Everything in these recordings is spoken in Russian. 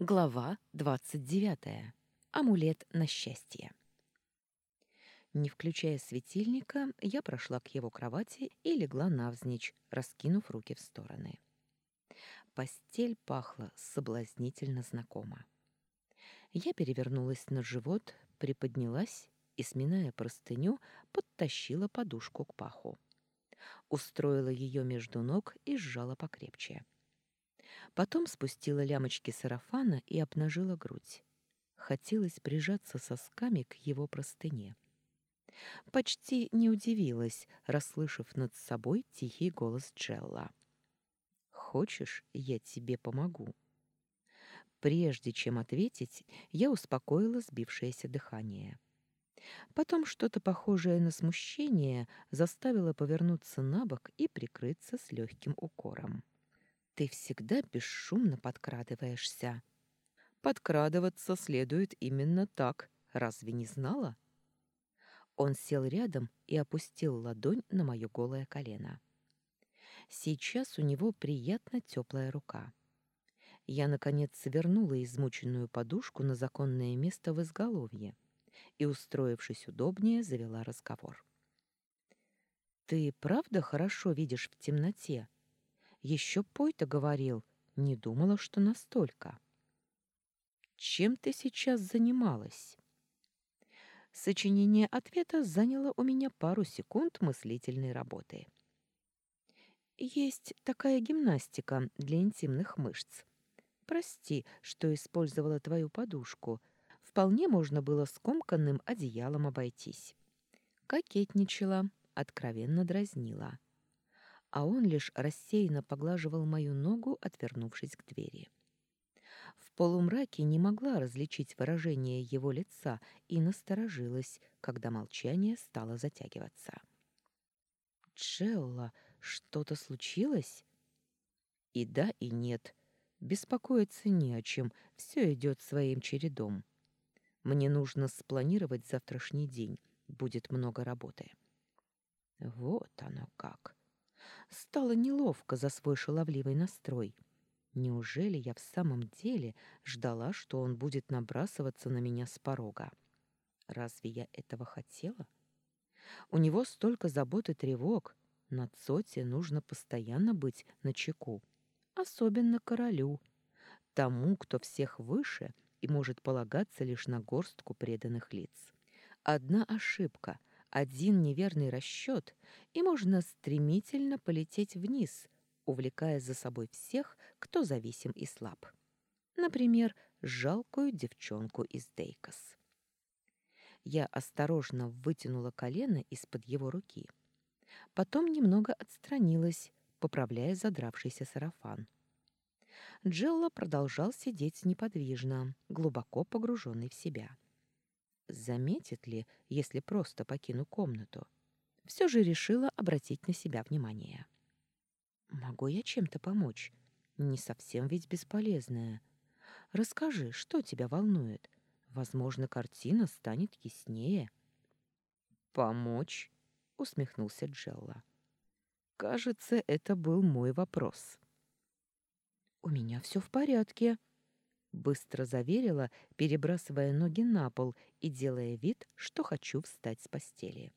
Глава 29. Амулет на счастье. Не включая светильника, я прошла к его кровати и легла навзничь, раскинув руки в стороны. Постель пахла соблазнительно знакомо. Я перевернулась на живот, приподнялась и, сминая простыню, подтащила подушку к паху. Устроила ее между ног и сжала покрепче. Потом спустила лямочки сарафана и обнажила грудь. Хотелось прижаться сосками к его простыне. Почти не удивилась, расслышав над собой тихий голос Джелла. «Хочешь, я тебе помогу?» Прежде чем ответить, я успокоила сбившееся дыхание. Потом что-то похожее на смущение заставило повернуться на бок и прикрыться с легким укором. Ты всегда бесшумно подкрадываешься. Подкрадываться следует именно так. Разве не знала? Он сел рядом и опустил ладонь на мое голое колено. Сейчас у него приятно теплая рука. Я, наконец, свернула измученную подушку на законное место в изголовье и, устроившись удобнее, завела разговор. «Ты правда хорошо видишь в темноте?» Еще Пой-то говорил, не думала, что настолько. Чем ты сейчас занималась? Сочинение ответа заняло у меня пару секунд мыслительной работы. Есть такая гимнастика для интимных мышц. Прости, что использовала твою подушку. Вполне можно было скомканным одеялом обойтись. Кокетничала, откровенно дразнила а он лишь рассеянно поглаживал мою ногу, отвернувшись к двери. В полумраке не могла различить выражение его лица и насторожилась, когда молчание стало затягиваться. «Джелла, что-то случилось?» «И да, и нет. Беспокоиться не о чем, все идет своим чередом. Мне нужно спланировать завтрашний день, будет много работы». «Вот оно как!» Стало неловко за свой шаловливый настрой. Неужели я в самом деле ждала, что он будет набрасываться на меня с порога? Разве я этого хотела? У него столько забот и тревог. На Цоте нужно постоянно быть на чеку. Особенно королю. Тому, кто всех выше и может полагаться лишь на горстку преданных лиц. Одна ошибка — один неверный расчет, и можно стремительно полететь вниз, увлекая за собой всех, кто зависим и слаб. Например, жалкую девчонку из Дейкос. Я осторожно вытянула колено из-под его руки. Потом немного отстранилась, поправляя задравшийся сарафан. Джелла продолжал сидеть неподвижно, глубоко погруженный в себя. Заметит ли, если просто покину комнату? Все же решила обратить на себя внимание. «Могу я чем-то помочь? Не совсем ведь бесполезная. Расскажи, что тебя волнует? Возможно, картина станет яснее». «Помочь?» — усмехнулся Джелла. «Кажется, это был мой вопрос». «У меня все в порядке», Быстро заверила, перебрасывая ноги на пол и делая вид, что хочу встать с постели.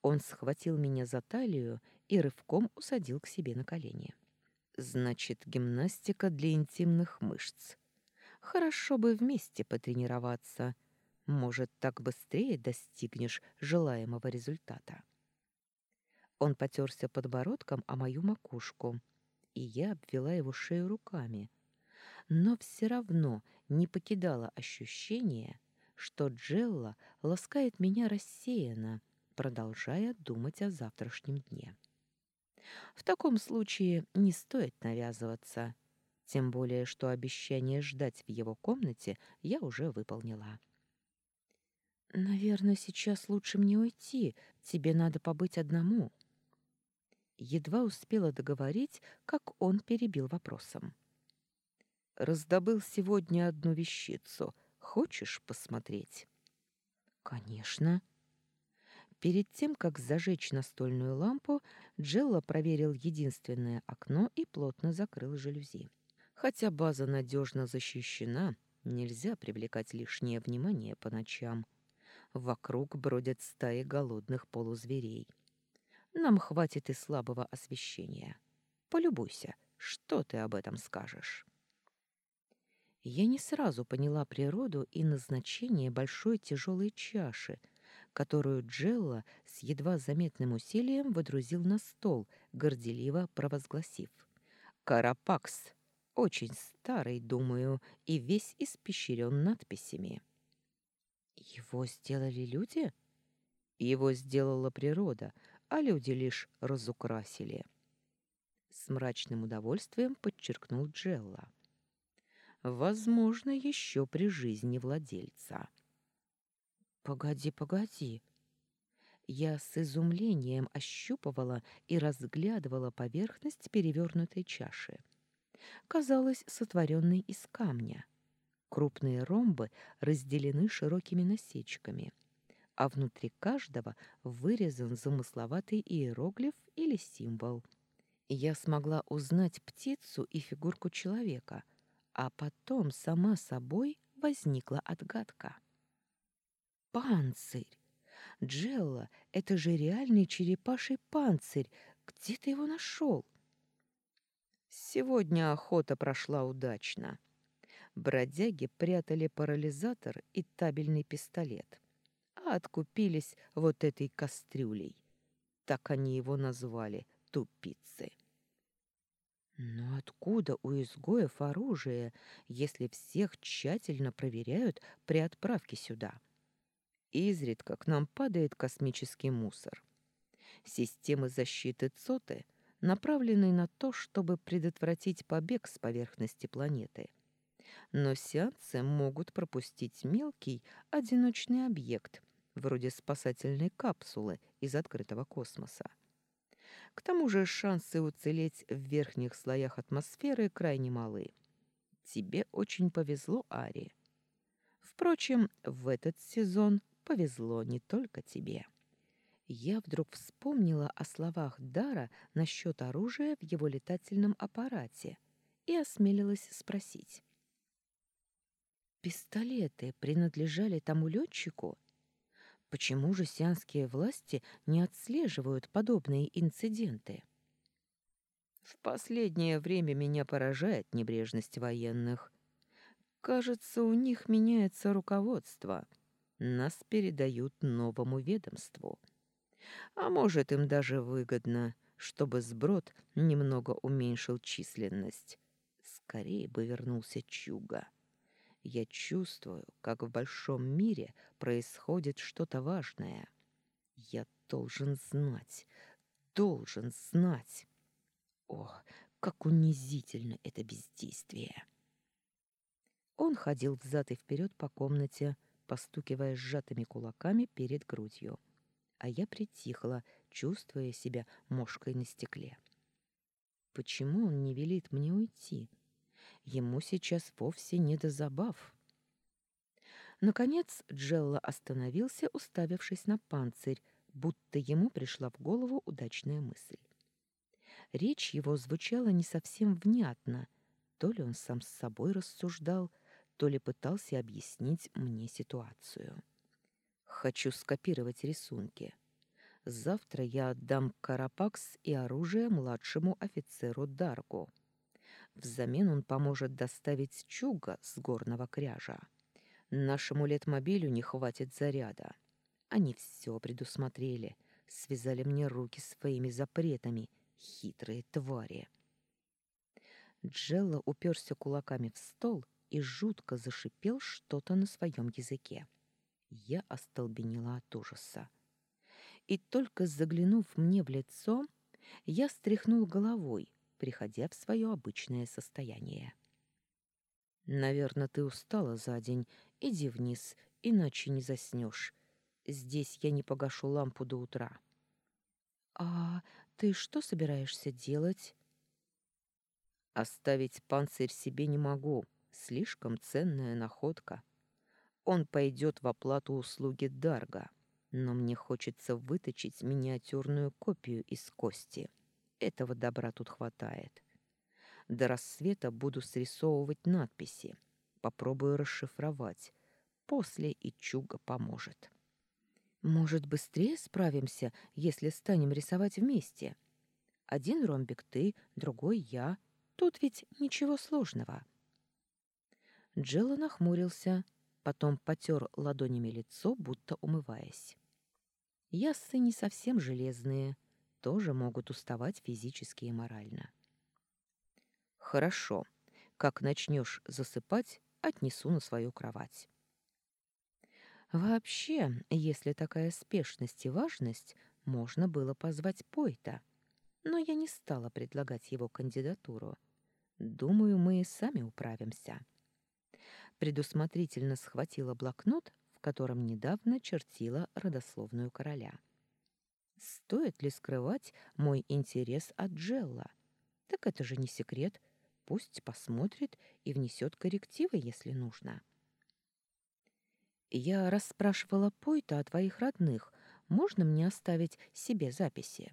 Он схватил меня за талию и рывком усадил к себе на колени. «Значит, гимнастика для интимных мышц. Хорошо бы вместе потренироваться. Может, так быстрее достигнешь желаемого результата». Он потерся подбородком о мою макушку, и я обвела его шею руками, но все равно не покидало ощущение, что Джелла ласкает меня рассеянно, продолжая думать о завтрашнем дне. В таком случае не стоит навязываться, тем более что обещание ждать в его комнате я уже выполнила. «Наверное, сейчас лучше мне уйти, тебе надо побыть одному». Едва успела договорить, как он перебил вопросом. Раздобыл сегодня одну вещицу. Хочешь посмотреть? Конечно. Перед тем, как зажечь настольную лампу, Джелла проверил единственное окно и плотно закрыл жалюзи. Хотя база надежно защищена, нельзя привлекать лишнее внимание по ночам. Вокруг бродят стаи голодных полузверей. Нам хватит и слабого освещения. Полюбуйся, что ты об этом скажешь? Я не сразу поняла природу и назначение большой тяжелой чаши, которую Джелла с едва заметным усилием водрузил на стол, горделиво провозгласив. «Карапакс! Очень старый, думаю, и весь испещрен надписями». «Его сделали люди?» «Его сделала природа, а люди лишь разукрасили». С мрачным удовольствием подчеркнул Джелла. «Возможно, еще при жизни владельца». «Погоди, погоди». Я с изумлением ощупывала и разглядывала поверхность перевернутой чаши. Казалось, сотворенной из камня. Крупные ромбы разделены широкими насечками, а внутри каждого вырезан замысловатый иероглиф или символ. Я смогла узнать птицу и фигурку человека, а потом сама собой возникла отгадка. Панцирь! Джелла, это же реальный черепаший панцирь. Где ты его нашел? Сегодня охота прошла удачно. Бродяги прятали парализатор и табельный пистолет, а откупились вот этой кастрюлей. Так они его назвали — тупицы. Но откуда у изгоев оружие, если всех тщательно проверяют при отправке сюда? Изредка к нам падает космический мусор. Системы защиты ЦОТы направлены на то, чтобы предотвратить побег с поверхности планеты. Но сеансы могут пропустить мелкий одиночный объект, вроде спасательной капсулы из открытого космоса. К тому же шансы уцелеть в верхних слоях атмосферы крайне малы. Тебе очень повезло, Ари. Впрочем, в этот сезон повезло не только тебе. Я вдруг вспомнила о словах Дара насчет оружия в его летательном аппарате и осмелилась спросить. «Пистолеты принадлежали тому летчику? Почему же сианские власти не отслеживают подобные инциденты?» «В последнее время меня поражает небрежность военных. Кажется, у них меняется руководство» нас передают новому ведомству. А может, им даже выгодно, чтобы сброд немного уменьшил численность. Скорее бы вернулся Чуга. Я чувствую, как в большом мире происходит что-то важное. Я должен знать, должен знать. Ох, как унизительно это бездействие. Он ходил взад и вперед по комнате, постукивая сжатыми кулаками перед грудью. А я притихла, чувствуя себя мошкой на стекле. Почему он не велит мне уйти? Ему сейчас вовсе не до забав. Наконец Джелла остановился, уставившись на панцирь, будто ему пришла в голову удачная мысль. Речь его звучала не совсем внятно, то ли он сам с собой рассуждал, то ли пытался объяснить мне ситуацию. Хочу скопировать рисунки. Завтра я отдам карапакс и оружие младшему офицеру Даргу. Взамен он поможет доставить чуга с горного кряжа. Нашему летмобилю не хватит заряда. Они все предусмотрели, связали мне руки своими запретами, хитрые твари. Джелла уперся кулаками в стол и жутко зашипел что-то на своем языке. Я остолбенела от ужаса. И только заглянув мне в лицо, я стряхнул головой, приходя в свое обычное состояние. «Наверное, ты устала за день. Иди вниз, иначе не заснешь. Здесь я не погашу лампу до утра». «А ты что собираешься делать?» «Оставить панцирь себе не могу», Слишком ценная находка. Он пойдет в оплату услуги Дарга, но мне хочется выточить миниатюрную копию из кости. Этого добра тут хватает. До рассвета буду срисовывать надписи. Попробую расшифровать. После и Чуга поможет. Может, быстрее справимся, если станем рисовать вместе? Один ромбик ты, другой я. Тут ведь ничего сложного. Джелла нахмурился, потом потер ладонями лицо, будто умываясь. Яссы не совсем железные, тоже могут уставать физически и морально. Хорошо. Как начнешь засыпать, отнесу на свою кровать. Вообще, если такая спешность и важность, можно было позвать Пойта. Но я не стала предлагать его кандидатуру. Думаю, мы и сами управимся. Предусмотрительно схватила блокнот, в котором недавно чертила родословную короля. Стоит ли скрывать мой интерес от Джелла? Так это же не секрет. Пусть посмотрит и внесет коррективы, если нужно. Я расспрашивала Пойта о твоих родных. Можно мне оставить себе записи?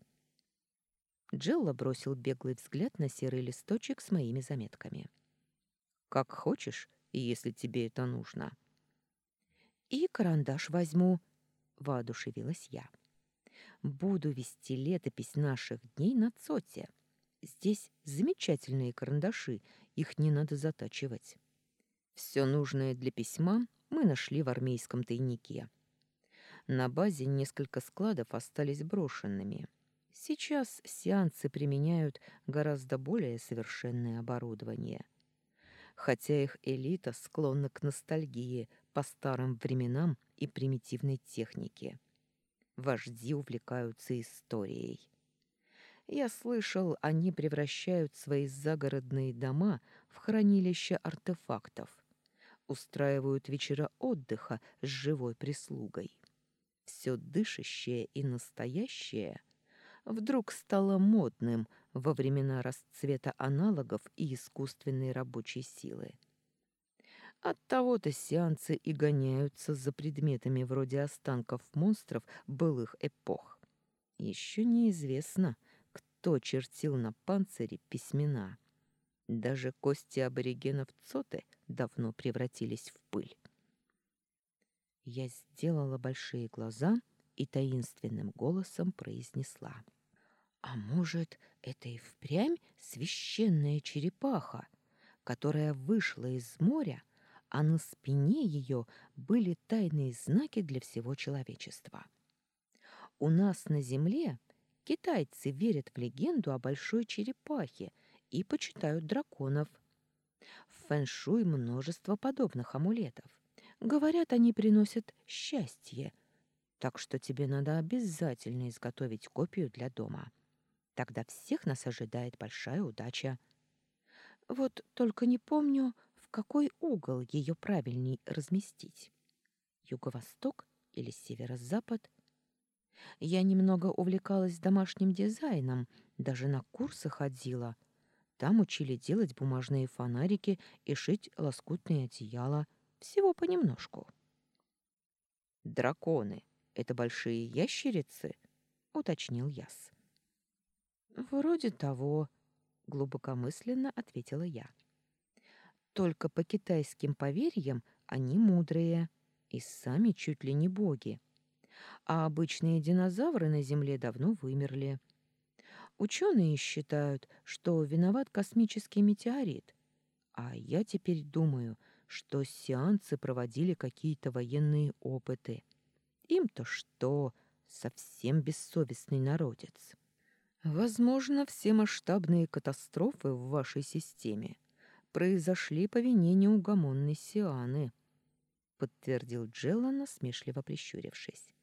Джелла бросил беглый взгляд на серый листочек с моими заметками. Как хочешь, если тебе это нужно. И карандаш возьму, воодушевилась я. Буду вести летопись наших дней на цоте. Здесь замечательные карандаши, их не надо затачивать. Все нужное для письма мы нашли в армейском тайнике. На базе несколько складов остались брошенными. Сейчас сеансы применяют гораздо более совершенное оборудование. Хотя их элита склонна к ностальгии по старым временам и примитивной технике. Вожди увлекаются историей. Я слышал, они превращают свои загородные дома в хранилище артефактов – устраивают вечера отдыха с живой прислугой. Все дышащее и настоящее вдруг стало модным во времена расцвета аналогов и искусственной рабочей силы. От того-то сеансы и гоняются за предметами вроде останков монстров былых эпох. Еще неизвестно, кто чертил на панцире письмена. Даже кости аборигенов Цоты давно превратились в пыль. Я сделала большие глаза и таинственным голосом произнесла. «А может, это и впрямь священная черепаха, которая вышла из моря, а на спине ее были тайные знаки для всего человечества? У нас на земле китайцы верят в легенду о большой черепахе — и почитают драконов. В фэншуй множество подобных амулетов. Говорят, они приносят счастье, так что тебе надо обязательно изготовить копию для дома. Тогда всех нас ожидает большая удача. Вот только не помню, какой угол ее правильней разместить. Юго-восток или северо-запад? Я немного увлекалась домашним дизайном, даже на курсы ходила, там учили делать бумажные фонарики и шить лоскутные одеяла. Всего понемножку. «Драконы — это большие ящерицы?» — уточнил Яс. «Вроде того», — глубокомысленно ответила я. «Только по китайским поверьям они мудрые и сами чуть ли не боги. А обычные динозавры на Земле давно вымерли. Ученые считают, что виноват космический метеорит. А я теперь думаю, что сеансы проводили какие-то военные опыты. Им-то что, совсем бессовестный народец. Возможно, все масштабные катастрофы в вашей системе произошли по вине неугомонной Сианы, подтвердил Джелла, насмешливо прищурившись.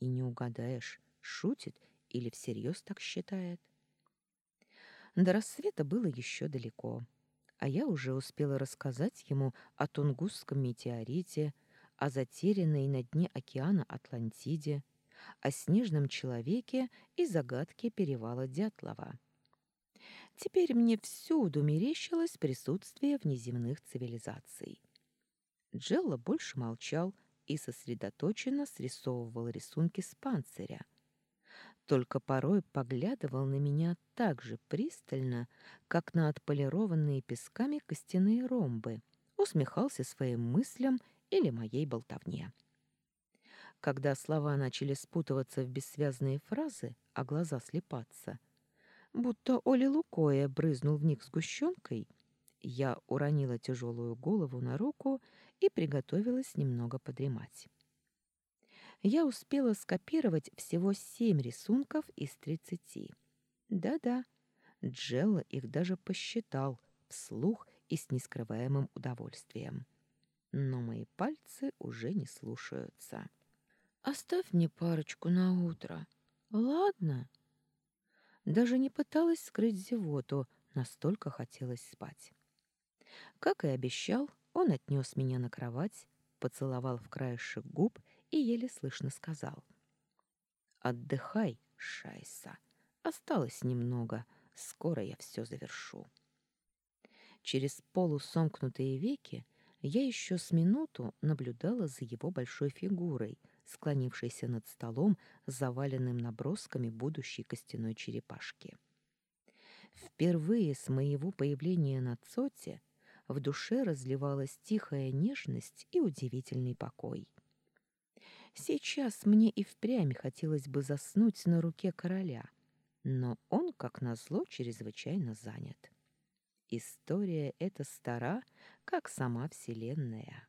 И не угадаешь, шутит или всерьез так считает. До рассвета было еще далеко, а я уже успела рассказать ему о Тунгусском метеорите, о затерянной на дне океана Атлантиде, о снежном человеке и загадке перевала Дятлова. Теперь мне всюду мерещилось присутствие внеземных цивилизаций. Джелла больше молчал и сосредоточенно срисовывал рисунки с панциря — только порой поглядывал на меня так же пристально, как на отполированные песками костяные ромбы, усмехался своим мыслям или моей болтовне. Когда слова начали спутываться в бессвязные фразы, а глаза слепаться, будто Оля Лукоя брызнул в них сгущенкой, я уронила тяжелую голову на руку и приготовилась немного подремать. Я успела скопировать всего семь рисунков из тридцати. Да-да, Джелла их даже посчитал вслух и с нескрываемым удовольствием. Но мои пальцы уже не слушаются. «Оставь мне парочку на утро, ладно?» Даже не пыталась скрыть зевоту, настолько хотелось спать. Как и обещал, он отнес меня на кровать, поцеловал в краешек губ и еле слышно сказал. «Отдыхай, Шайса. Осталось немного. Скоро я все завершу». Через полусомкнутые веки я еще с минуту наблюдала за его большой фигурой, склонившейся над столом, заваленным набросками будущей костяной черепашки. Впервые с моего появления на Цоте в душе разливалась тихая нежность и удивительный покой. Сейчас мне и впрямь хотелось бы заснуть на руке короля, но он, как назло, чрезвычайно занят. История эта стара, как сама Вселенная.